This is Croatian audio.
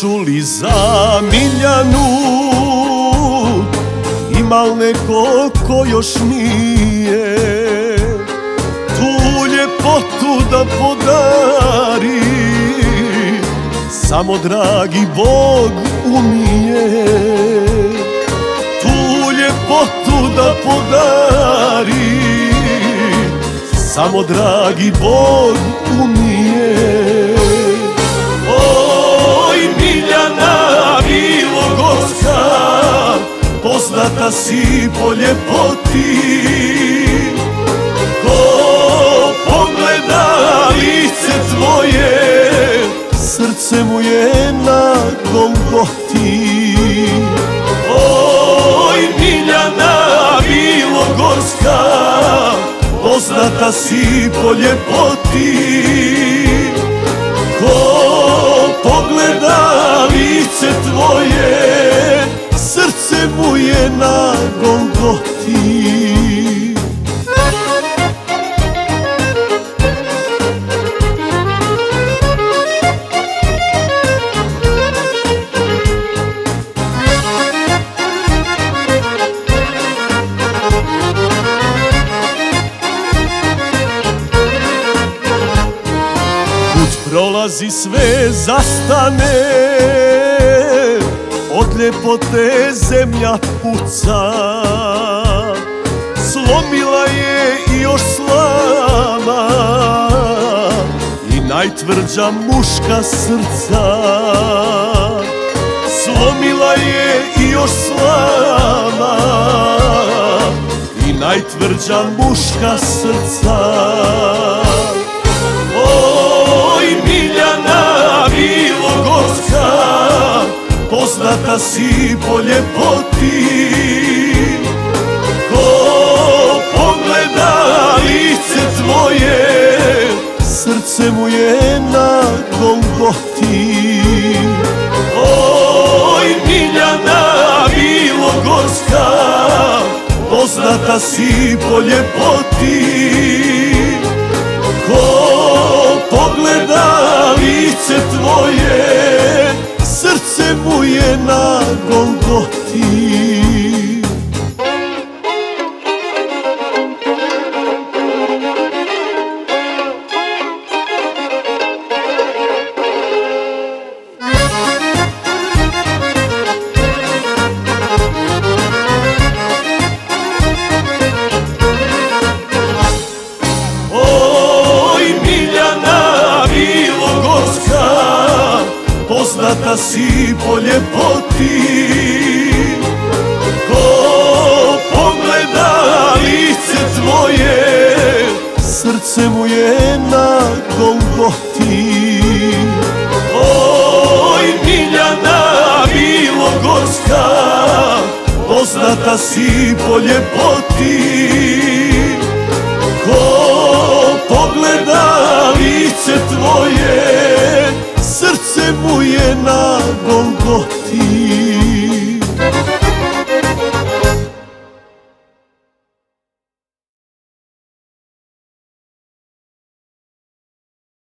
čuli za Miljanu. Imal neko ko još nije Tu ljepotu da podari? Samo dragi Bog umije Tu ljepotu da podari. Samo dragi Bog umije poznata si po ljepoti. Ko pogleda lice tvoje Srce mu je na Golgoti Oj Miljana Bilogorska Poznata si po ljepoti. Ko pogleda lice tvoje na Golgoti Put prolazi sve zastane ljepote zemlja puca. Slomila je i još slama. I najtvrđa muška srca. Slomila je i još slama. I najtvrđa muška srca poznata si po ljepoti. Ko pogleda lice tvoje Srce mu je na Golgoti Oj Miljana Bilogorska Poznata si po ljepoti zlata si po ljepoti. Ko pogleda lice tvoje Srce mu je na golgoti. Oj Miljana Bilogorska Poznata si po ljepoti. Ko pogleda lice tvoje